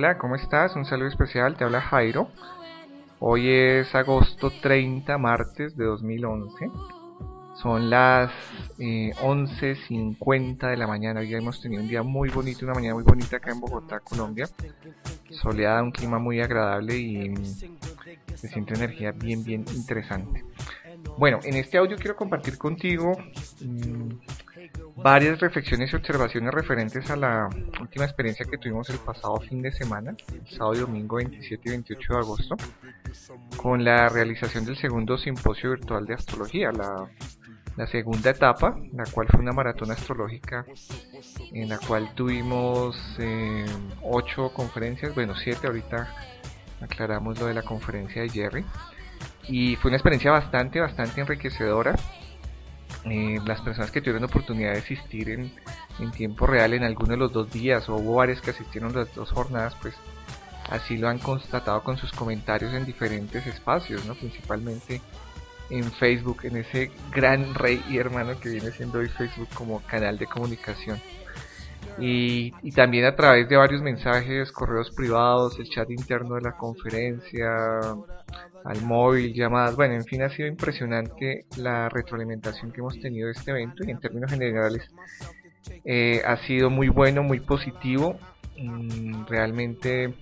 Hola, ¿cómo estás? Un saludo especial, te habla Jairo. Hoy es agosto 30, martes de 2011. Son las 11.50 eh, de la mañana. Hoy hemos tenido un día muy bonito, una mañana muy bonita acá en Bogotá, Colombia. Soleada, un clima muy agradable y se siente energía bien, bien interesante. Bueno, en este audio quiero compartir contigo mm, varias reflexiones y observaciones referentes a la última experiencia que tuvimos el pasado fin de semana, sábado y domingo 27 y 28 de agosto, con la realización del segundo simposio virtual de astrología, la, segunda etapa, la cual fue una maratón astrológica en la cual tuvimos eh, ocho conferencias, bueno, siete, ahorita aclaramos lo de la conferencia de Jerry, y fue una experiencia bastante, bastante enriquecedora eh, las personas que tuvieron oportunidad de asistir en, tiempo real en alguno de los dos días o hubo varios que asistieron las dos jornadas, pues así lo han constatado con sus comentarios en diferentes espacios, ¿no? principalmente en Facebook, en ese gran rey y hermano que viene siendo hoy Facebook como canal de comunicación. Y, y, también a través de varios mensajes, correos privados, el chat interno de la conferencia, al móvil, llamadas, bueno, en fin, ha sido impresionante la retroalimentación que hemos tenido de este evento y en términos generales eh, ha sido muy bueno, muy positivo, mm, realmente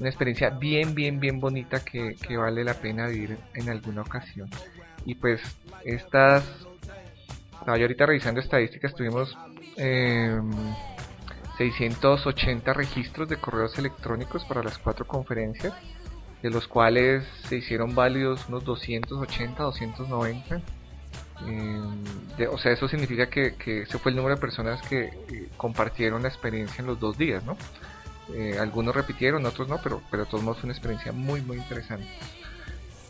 una experiencia bien, bien, bien bonita que, vale la pena vivir en alguna ocasión. Y pues estas, estaba yo ahorita revisando estadísticas, tuvimos 680 em, registros de correos electrónicos para las cuatro conferencias de los cuales se hicieron válidos unos 280, 290. Eh, o sea, eso significa que, ese fue el número de personas que eh, compartieron la experiencia en los dos días, ¿no? Eh, algunos repitieron, otros no, pero, pero de todos modos fue una experiencia muy, muy interesante.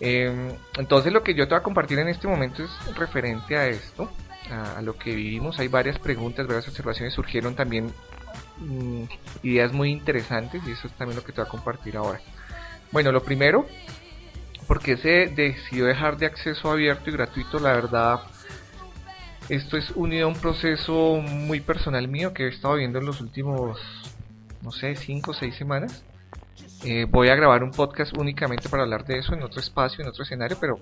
entonces lo que yo te voy a compartir en este momento es referente a esto, a, lo que vivimos. Hay varias preguntas, varias observaciones, surgieron también mm, ideas muy interesantes y eso es también lo que te voy a compartir ahora. Bueno, lo primero, porque se decidió dejar de acceso abierto y gratuito, la verdad, esto es unido a un proceso muy personal mío que he estado viendo en los últimos, no sé, 5 o 6 semanas. Eh, voy a grabar un podcast únicamente para hablar de eso en otro espacio, en otro escenario, pero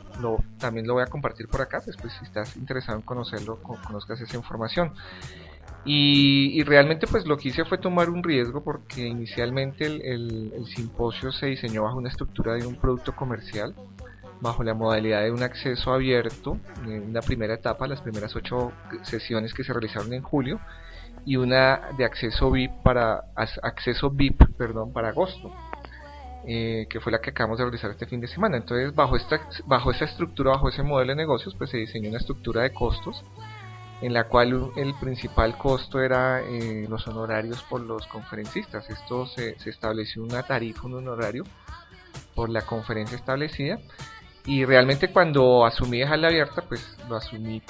también lo voy a compartir por acá. Después, si estás interesado en conocerlo, conozcas esa información. Y, realmente pues lo que hice fue tomar un riesgo porque inicialmente el, simposio se diseñó bajo una estructura de un producto comercial, bajo la modalidad de un acceso abierto, en una primera etapa, las primeras ocho sesiones que se realizaron en julio, y una de acceso VIP para acceso VIP, perdón, para agosto. Eh, que fue la que acabamos de realizar este fin de semana. Entonces, bajo esta, bajo esa estructura, bajo ese modelo de negocios, pues se diseñó una estructura de costos en la cual el principal costo era eh, los honorarios por los conferencistas. Esto se, estableció una tarifa, un honorario por la conferencia establecida y realmente cuando asumí dejarla abierta pues lo asumí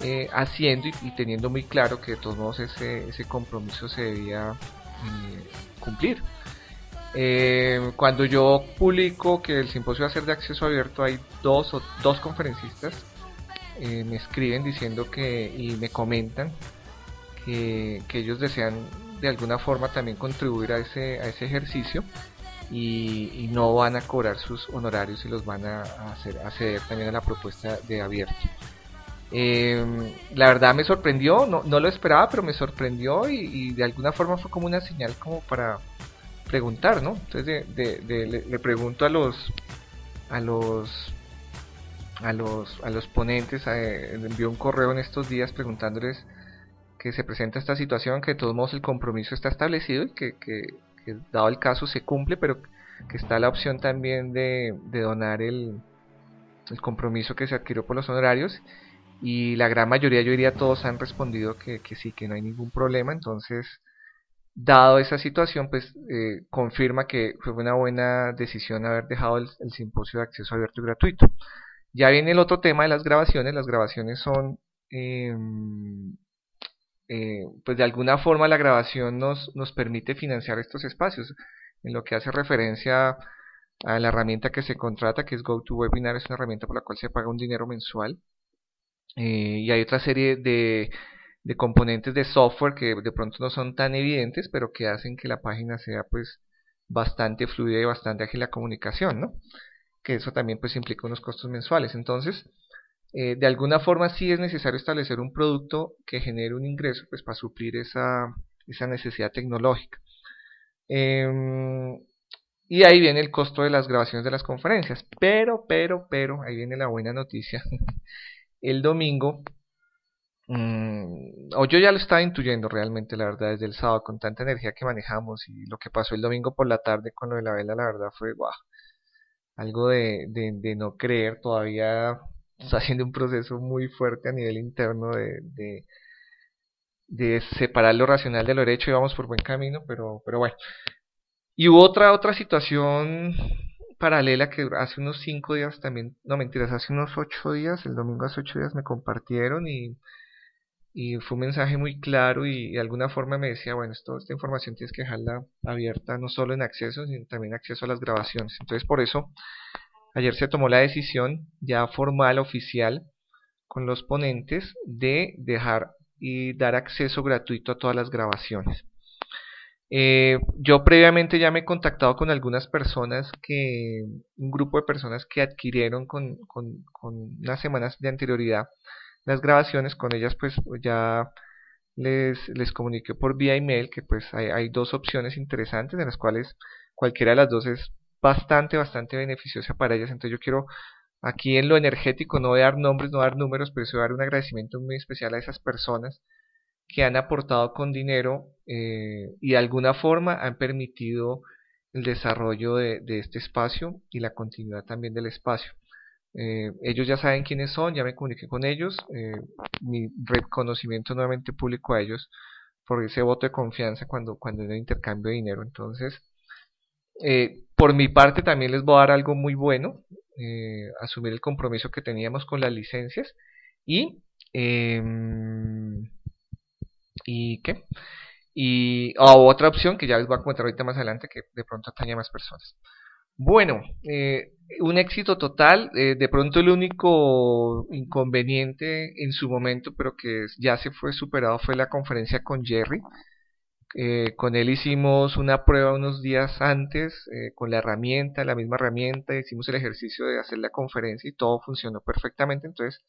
eh, haciendo y, teniendo muy claro que de todos modos ese, compromiso se debía eh, cumplir. cuando yo publico que el simposio va a ser de acceso abierto hay dos, dos conferencistas eh, me escriben diciendo que y me comentan que, ellos desean de alguna forma también contribuir a ese, a ese ejercicio y, no van a cobrar sus honorarios y los van a, hacer, acceder también a la propuesta de abierto. Em, la verdad me sorprendió, no, no, lo esperaba, pero me sorprendió y, de alguna forma fue como una señal como para preguntar, ¿no? Entonces le, le, pregunto a los a los a los, a los ponentes, eh, envió un correo en estos días preguntándoles que se presenta esta situación, que de todos modos el compromiso está establecido y que, dado el caso se cumple, pero que está la opción también de, donar el, el, compromiso que se adquirió por los honorarios y la gran mayoría, yo diría todos han respondido que, sí, que no hay ningún problema, entonces dado esa situación, pues eh, confirma que fue una buena decisión haber dejado el simposio de acceso abierto y gratuito. Ya viene el otro tema de las grabaciones. Las grabaciones son, em, eh, pues de alguna forma la grabación nos, nos permite financiar estos espacios. En lo que hace referencia a la herramienta que se contrata, que es GoToWebinar, es una herramienta por la cual se paga un dinero mensual. Eh, y hay otra serie de, de componentes de software que de pronto no son tan evidentes, pero que hacen que la página sea pues bastante fluida y bastante ágil la comunicación, ¿no? Que eso también pues implica unos costos mensuales. Entonces, eh, de alguna forma sí es necesario establecer un producto que genere un ingreso pues para suplir esa, esa necesidad tecnológica. Em, y ahí viene el costo de las grabaciones de las conferencias. Pero, pero, pero, ahí viene la buena noticia. el domingo Mm, o yo ya lo estaba intuyendo realmente, la verdad, desde el sábado, con tanta energía que manejamos y lo que pasó el domingo por la tarde con lo de la vela, la verdad fue wow, algo de, de, no creer, todavía está haciendo un proceso muy fuerte a nivel interno de, de, separar lo racional de lo derecho y vamos por buen camino, pero, pero bueno. Y hubo otra, otra situación paralela que hace unos cinco días también, no mentiras, hace unos ocho días, el domingo hace ocho días me compartieron y y fue un mensaje muy claro y de alguna forma me decía, bueno, esta información tienes que dejarla abierta no solo en acceso, sino también acceso a las grabaciones. Entonces por eso ayer se tomó la decisión ya formal, oficial, con los ponentes de dejar y dar acceso gratuito a todas las grabaciones. Eh, yo previamente ya me he contactado con algunas personas que, un grupo de personas que adquirieron con, con unas semanas de anterioridad las grabaciones, con ellas pues ya les, les comuniqué por vía email que pues hay, dos opciones interesantes en las cuales cualquiera de las dos es bastante, bastante beneficiosa para ellas. Entonces yo quiero aquí en lo energético no voy a dar nombres, no dar números, pero sí voy a dar un agradecimiento muy especial a esas personas que han aportado con dinero eh, y de alguna forma han permitido el desarrollo de, de, este espacio y la continuidad también del espacio. Eh, ellos ya saben quiénes son, ya me comuniqué con ellos, eh, mi reconocimiento nuevamente público a ellos por ese voto de confianza cuando, cuando hay intercambio de dinero. Entonces, eh, por mi parte también les voy a dar algo muy bueno, asumir el compromiso que teníamos con las licencias y... Em, ¿Y qué? Y otra opción que ya les voy a comentar ahorita más adelante que de pronto atañe más personas. Bueno, eh, un éxito total. Eh, de pronto el único inconveniente en su momento, pero que ya se fue superado, fue la conferencia con Jerry. Eh, con él hicimos una prueba unos días antes con la herramienta, la misma herramienta, hicimos el ejercicio de hacer la conferencia y todo funcionó perfectamente. Entonces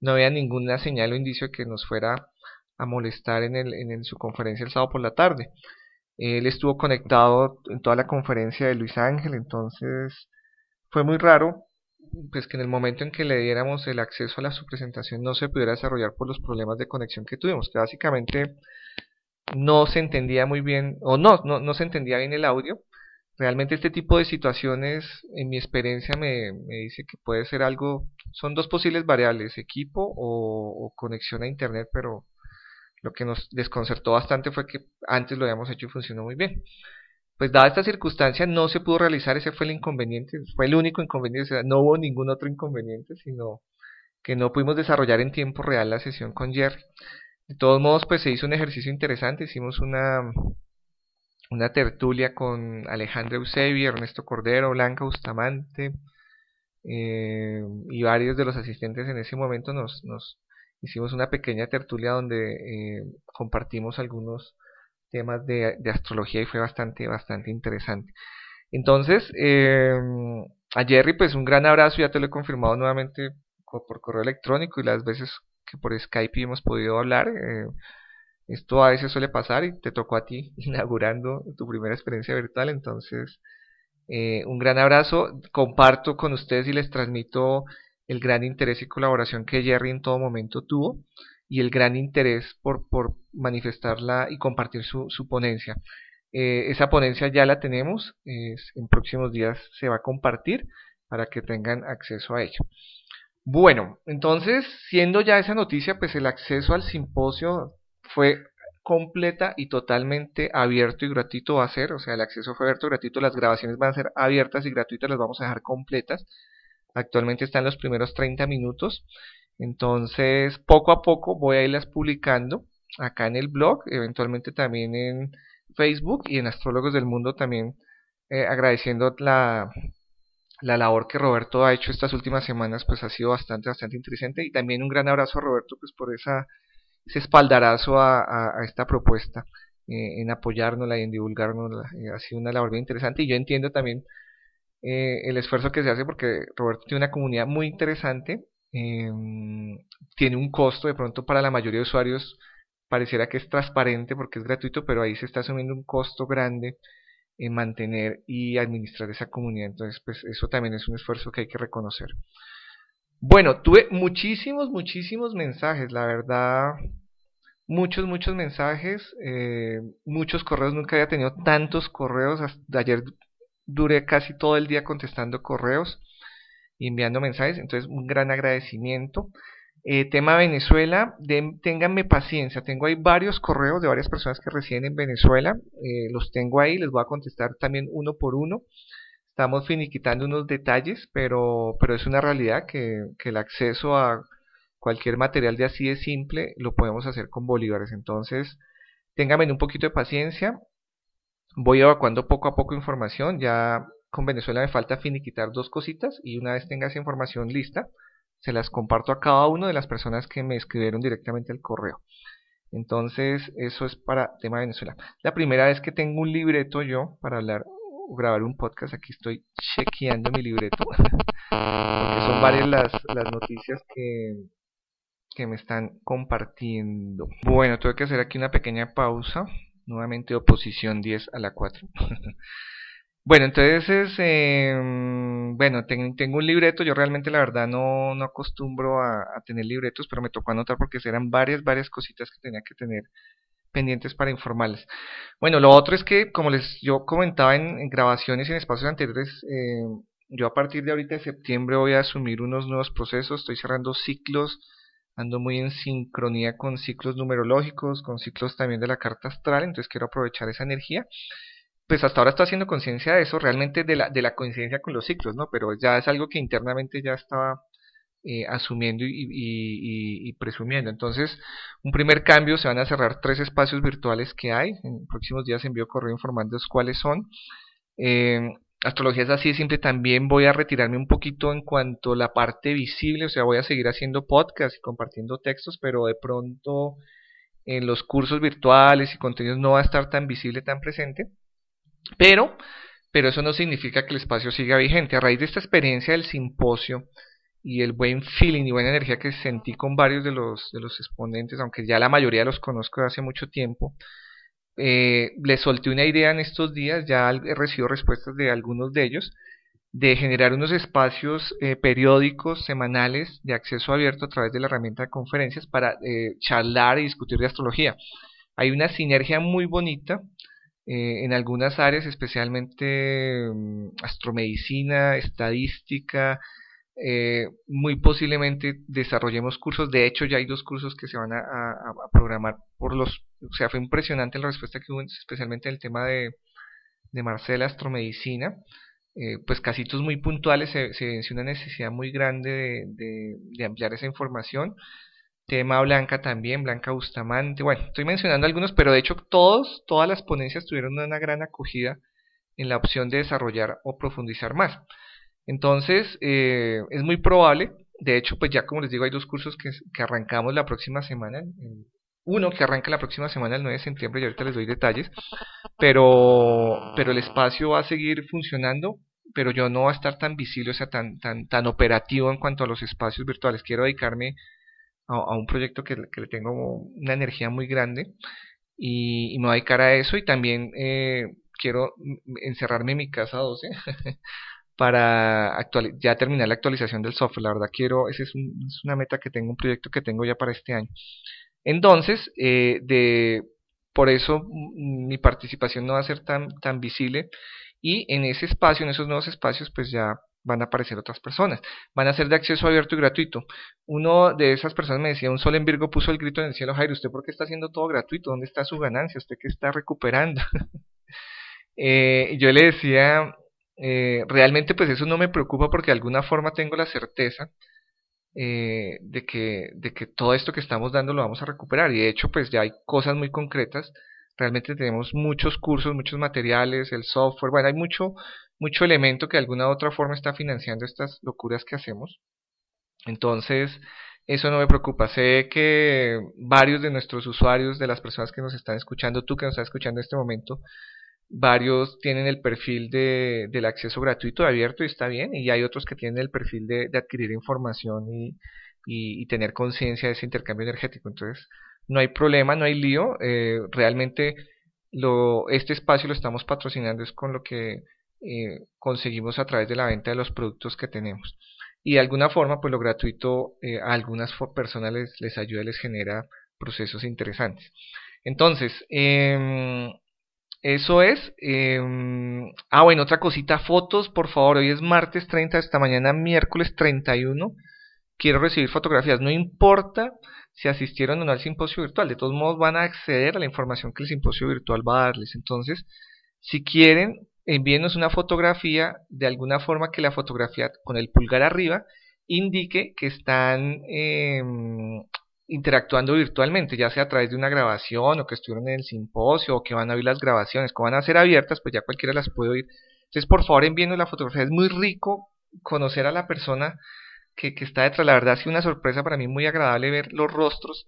no había ninguna señal o indicio que nos fuera a molestar en, el, en su conferencia el sábado por la tarde. Él estuvo conectado en toda la conferencia de Luis Ángel, entonces fue muy raro pues que en el momento en que le diéramos el acceso a la su presentación no se pudiera desarrollar por los problemas de conexión que tuvimos, que básicamente no se entendía muy bien, o no, no, se entendía bien el audio. Realmente este tipo de situaciones, en mi experiencia, me, me dice que puede ser algo, son dos posibles variables, equipo o, o conexión a internet, pero lo que nos desconcertó bastante fue que antes lo habíamos hecho y funcionó muy bien. Pues dada esta circunstancia no se pudo realizar, ese fue el inconveniente, fue el único inconveniente, no hubo ningún otro inconveniente, sino que no pudimos desarrollar en tiempo real la sesión con Jerry. De todos modos, pues se hizo un ejercicio interesante, hicimos una, una tertulia con Alejandro Eusebio, Ernesto Cordero, Blanca Bustamante eh, y varios de los asistentes en ese momento nos, nos, hicimos una pequeña tertulia donde eh, compartimos algunos temas de, astrología y fue bastante, bastante interesante. Entonces, eh, a Jerry, pues un gran abrazo, ya te lo he confirmado nuevamente por correo electrónico y las veces que por Skype hemos podido hablar. Eh, esto a veces suele pasar y te tocó a ti inaugurando tu primera experiencia virtual, entonces un gran abrazo, comparto con ustedes y les transmito el gran interés y colaboración que Jerry en todo momento tuvo y el gran interés por, por manifestarla y compartir su, su ponencia. Eh, esa ponencia ya la tenemos, en próximos días se va a compartir para que tengan acceso a ella. Bueno, entonces, siendo ya esa noticia, pues el acceso al simposio fue completa y totalmente abierto y gratuito va a ser, o sea, el acceso fue abierto y gratuito, las grabaciones van a ser abiertas y gratuitas, las vamos a dejar completas Actualmente están los primeros 30 minutos. Entonces, poco a poco voy a irlas publicando acá en el blog, eventualmente también en Facebook y en Astrólogos del Mundo también eh, agradeciendo la, la labor que Roberto ha hecho estas últimas semanas, pues ha sido bastante, bastante interesante. Y también un gran abrazo a Roberto, pues por esa ese espaldarazo a, esta propuesta, eh, en apoyárnosla y en divulgárnosla. Eh, ha sido una labor bien interesante y yo entiendo también eh, el esfuerzo que se hace porque Roberto tiene una comunidad muy interesante, em, tiene un costo de pronto para la mayoría de usuarios pareciera que es transparente porque es gratuito, pero ahí se está asumiendo un costo grande en mantener y administrar esa comunidad. Entonces, pues eso también es un esfuerzo que hay que reconocer. Bueno, tuve muchísimos, muchísimos mensajes, la verdad, muchos, muchos mensajes, eh, muchos correos, nunca había tenido tantos correos, hasta ayer duré casi todo el día contestando correos y enviando mensajes, entonces un gran agradecimiento. Eh, tema Venezuela, ténganme paciencia, tengo ahí varios correos de varias personas que residen en Venezuela, eh, los tengo ahí, les voy a contestar también uno por uno. Estamos finiquitando unos detalles, pero, pero es una realidad que, que el acceso a cualquier material de así de simple lo podemos hacer con bolívares. Entonces, ténganme un poquito de paciencia. Voy evacuando poco a poco información. Ya con Venezuela me falta finiquitar dos cositas y una vez tenga esa información lista, se las comparto a cada una de las personas que me escribieron directamente al correo. Entonces, eso es para tema de Venezuela. La primera vez que tengo un libreto yo para hablar o grabar un podcast, aquí estoy chequeando mi libreto, porque son varias las, las noticias que, que me están compartiendo. Bueno, tuve que hacer aquí una pequeña pausa. Nuevamente oposición 10 a la 4. Bueno, entonces, eh, bueno, tengo un libreto, yo realmente la verdad no, no acostumbro a, tener libretos, pero me tocó anotar porque eran varias, varias cositas que tenía que tener pendientes para informarles. Bueno, lo otro es que, como les yo comentaba en, grabaciones y en espacios anteriores, eh, yo a partir de ahorita de septiembre voy a asumir unos nuevos procesos, estoy cerrando ciclos, ando muy en sincronía con ciclos numerológicos, con ciclos también de la carta astral, entonces quiero aprovechar esa energía pues hasta ahora estoy haciendo conciencia de eso, realmente de la, de la coincidencia con los ciclos, ¿no? Pero ya es algo que internamente ya estaba eh, asumiendo y, presumiendo. Entonces, un primer cambio, se van a cerrar tres espacios virtuales que hay. En próximos días envío correo informando cuáles son. Eh, astrología es así simple, también voy a retirarme un poquito en cuanto a la parte visible, o sea, voy a seguir haciendo podcast y compartiendo textos, pero de pronto en los cursos virtuales y contenidos no va a estar tan visible, tan presente. Pero, pero eso no significa que el espacio siga vigente. A raíz de esta experiencia del simposio y el buen feeling y buena energía que sentí con varios de los, de los exponentes, aunque ya la mayoría los conozco de hace mucho tiempo, eh, les solté una idea en estos días, ya he recibido respuestas de algunos de ellos, de generar unos espacios eh, periódicos, semanales, de acceso abierto a través de la herramienta de conferencias para eh, charlar y discutir de astrología. Hay una sinergia muy bonita eh, en algunas áreas, especialmente mm, astromedicina, estadística, eh, muy posiblemente desarrollemos cursos. De hecho, ya hay dos cursos que se van a, programar por los. O sea, fue impresionante la respuesta que hubo, especialmente en el tema de, de Marcela, astromedicina. Eh, pues casitos muy puntuales, se, se una necesidad muy grande de, de ampliar esa información tema Blanca también, Blanca Bustamante, bueno, estoy mencionando algunos, pero de hecho todos, todas las ponencias tuvieron una gran acogida en la opción de desarrollar o profundizar más. Entonces, eh, es muy probable, de hecho, pues ya como les digo, hay dos cursos que, arrancamos la próxima semana, uno que arranca la próxima semana, el 9 de septiembre, y ahorita les doy detalles, pero, pero el espacio va a seguir funcionando, pero yo no va a estar tan visible, o sea, tan, tan, tan operativo en cuanto a los espacios virtuales. Quiero dedicarme a, un proyecto que, le tengo una energía muy grande y, me voy a dedicar a eso y también eh, quiero encerrarme en mi casa 12 para ya terminar la actualización del software. La verdad quiero, esa es, una meta que tengo, un proyecto que tengo ya para este año. Entonces, eh, por eso mi participación no va a ser tan, tan visible y en ese espacio, en esos nuevos espacios, pues ya van a aparecer otras personas. Van a ser de acceso abierto y gratuito. Uno de esas personas me decía, un sol en Virgo puso el grito en el cielo, Jairo, ¿usted por qué está haciendo todo gratuito? ¿Dónde está su ganancia? ¿Usted qué está recuperando? eh, yo le decía, eh, realmente pues eso no me preocupa porque de alguna forma tengo la certeza eh, de, que, de que todo esto que estamos dando lo vamos a recuperar. Y de hecho pues ya hay cosas muy concretas. Realmente tenemos muchos cursos, muchos materiales, el software, bueno, hay mucho, mucho elemento que de alguna u otra forma está financiando estas locuras que hacemos. Entonces, eso no me preocupa. Sé que varios de nuestros usuarios, de las personas que nos están escuchando, tú que nos estás escuchando en este momento, varios tienen el perfil de, del acceso gratuito abierto y está bien, y hay otros que tienen el perfil de, adquirir información y, y, tener conciencia de ese intercambio energético. Entonces, no hay problema, no hay lío. Eh, realmente este espacio lo estamos patrocinando es con lo que eh, conseguimos a través de la venta de los productos que tenemos. Y de alguna forma, pues lo gratuito eh, a algunas personas les, les ayuda, les genera procesos interesantes. Entonces, eh, eso es. Eh, ah, bueno, otra cosita, fotos, por favor. Hoy es martes 30, esta mañana miércoles 31. Quiero recibir fotografías. No importa si asistieron o no al simposio virtual. De todos modos van a acceder a la información que el simposio virtual va a darles. Entonces, si quieren, envíenos una fotografía de alguna forma que la fotografía con el pulgar arriba indique que están eh, interactuando virtualmente, ya sea a través de una grabación o que estuvieron en el simposio o que van a oír las grabaciones, como van a ser abiertas, pues ya cualquiera las puede oír. Entonces, por favor, envíenos la fotografía. Es muy rico conocer a la persona que, que está detrás. La verdad, ha sido una sorpresa para mí muy agradable ver los rostros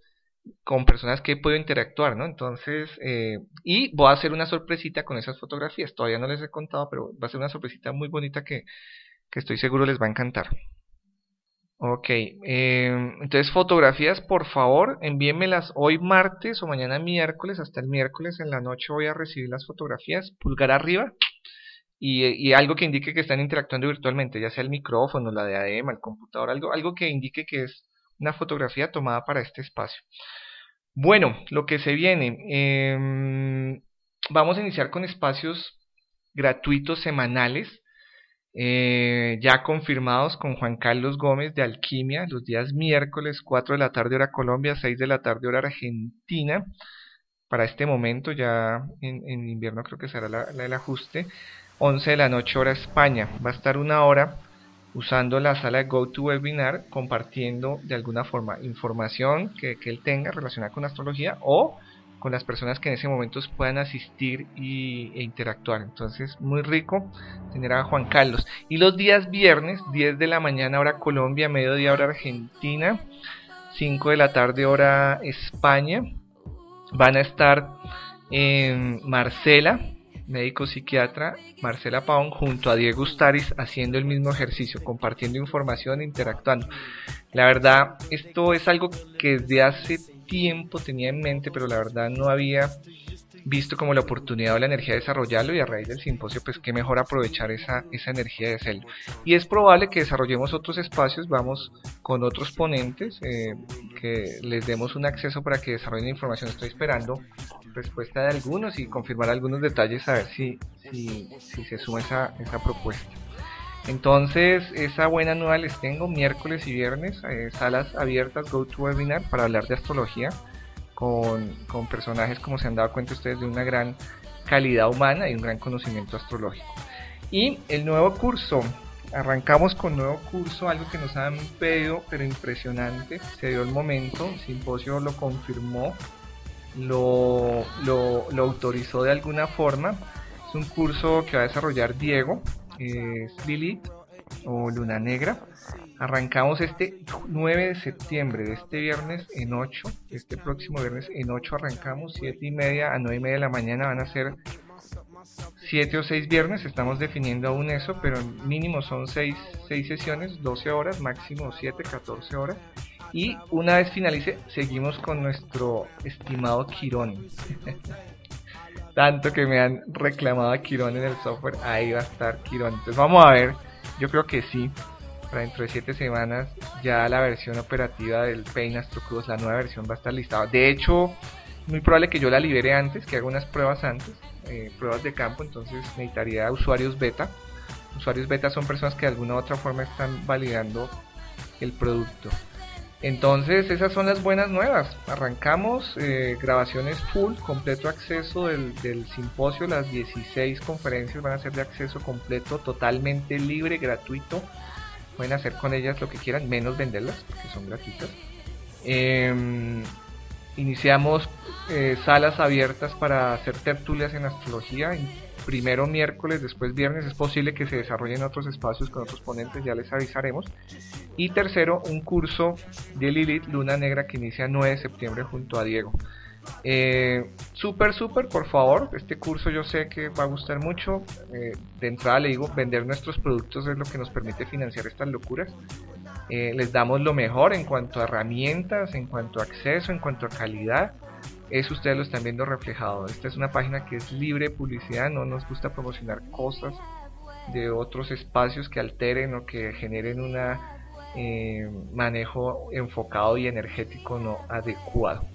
con personas que he podido interactuar, ¿no? Entonces, eh, y voy a hacer una sorpresita con esas fotografías. Todavía no les he contado, pero va a ser una sorpresita muy bonita que, que estoy seguro les va a encantar. Ok, em, entonces fotografías, por favor, envíenmelas hoy martes o mañana miércoles, hasta el miércoles en la noche voy a recibir las fotografías, pulgar arriba, y, algo que indique que están interactuando virtualmente, ya sea el micrófono, la diadema, el computador, algo, algo que indique que es una fotografía tomada para este espacio. Bueno, lo que se viene, em, vamos a iniciar con espacios gratuitos semanales eh, ya confirmados con Juan Carlos Gómez de Alquimia, los días miércoles 4 de la tarde hora Colombia, 6 de la tarde hora Argentina. Para este momento, ya en, invierno creo que será la, el ajuste. 11 de la noche hora España. Va a estar una hora usando la sala GoToWebinar compartiendo de alguna forma información que, que él tenga relacionada con astrología o con las personas que en ese momento puedan asistir y, e interactuar. Entonces, muy rico tener a Juan Carlos. Y los días viernes, 10 de la mañana hora Colombia, mediodía hora Argentina, 5 de la tarde hora España, van a estar en Marcela, médico psiquiatra, Marcela Paón, junto a Diego Ustaris, haciendo el mismo ejercicio, compartiendo información, interactuando. La verdad, esto es algo que desde hace tiempo tenía en mente, pero la verdad no había visto como la oportunidad o la energía de desarrollarlo y a raíz del simposio pues qué mejor aprovechar esa, esa energía de hacerlo. Y es probable que desarrollemos otros espacios, vamos con otros ponentes, eh, que les demos un acceso para que desarrollen información. Estoy esperando respuesta de algunos y confirmar algunos detalles a ver si, si, si se suma esa, esa propuesta. Entonces, esa buena nueva les tengo miércoles y viernes, eh, salas abiertas, go to webinar para hablar de astrología con, con, personajes, como se han dado cuenta ustedes, de una gran calidad humana y un gran conocimiento astrológico. Y el nuevo curso, arrancamos con nuevo curso, algo que nos han pedido, pero impresionante, se dio el momento, el simposio lo confirmó, lo, lo, lo autorizó de alguna forma. Es un curso que va a desarrollar Diego, es Lilith o Luna Negra. Arrancamos este 9 de septiembre, de este viernes en 8, este próximo viernes en 8 arrancamos, 7 y media a 9 y media de la mañana van a ser 7 o 6 viernes, estamos definiendo aún eso, pero mínimo son 6, 6 sesiones, 12 horas, máximo 7, 14 horas. Y una vez finalice, seguimos con nuestro estimado Quirón. tanto que me han reclamado a Quirón en el software, ahí va a estar Quirón. Entonces vamos a ver, yo creo que sí, para dentro de 7 semanas ya la versión operativa del Pain Astro Cruz, la nueva versión va a estar listada. De hecho, muy probable que yo la libere antes, que haga unas pruebas antes, eh, pruebas de campo, entonces necesitaría usuarios beta. Usuarios beta son personas que de alguna u otra forma están validando el producto. Entonces esas son las buenas nuevas. Arrancamos eh, grabaciones full, completo acceso del, simposio. Las 16 conferencias van a ser de acceso completo, totalmente libre, gratuito. Pueden hacer con ellas lo que quieran, menos venderlas, porque son gratuitas. Em, iniciamos eh, salas abiertas para hacer tertulias en astrología, primero miércoles, después viernes. Es posible que se desarrollen otros espacios con otros ponentes, ya les avisaremos. Y tercero, un curso de Lilith Luna Negra que inicia 9 de septiembre junto a Diego. Eh, súper, súper, por favor. Este curso yo sé que va a gustar mucho. Eh, de entrada le digo, vender nuestros productos es lo que nos permite financiar estas locuras. Eh, les damos lo mejor en cuanto a herramientas, en cuanto a acceso, en cuanto a calidad. Eso ustedes lo están viendo reflejado. Esta es una página que es libre de publicidad, no nos gusta promocionar cosas de otros espacios que alteren o que generen un eh, manejo enfocado y energético no adecuado.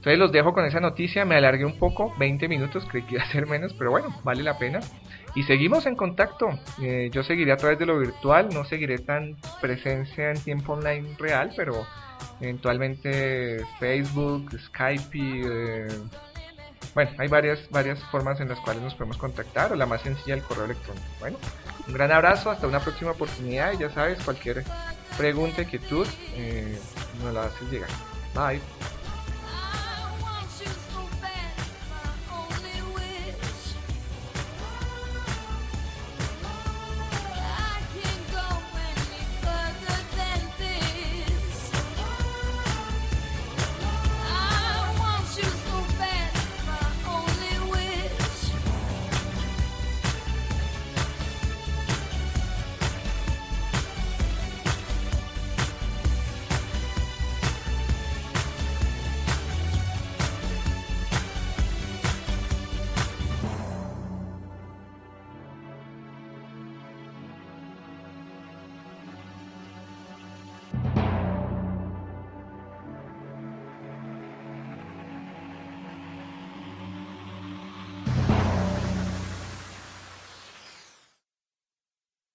Entonces los dejo con esa noticia, me alargué un poco, 20 minutos, creí que iba a ser menos, pero bueno, vale la pena. Y seguimos en contacto, eh, yo seguiré a través de lo virtual, no seguiré tan presencia en tiempo online real, pero eventualmente Facebook, Skype, eh, bueno, hay varias, varias formas en las cuales nos podemos contactar, o la más sencilla el correo electrónico. Bueno, un gran abrazo, hasta una próxima oportunidad y ya sabes, cualquier pregunta, inquietud, eh, nos la haces llegar. Bye.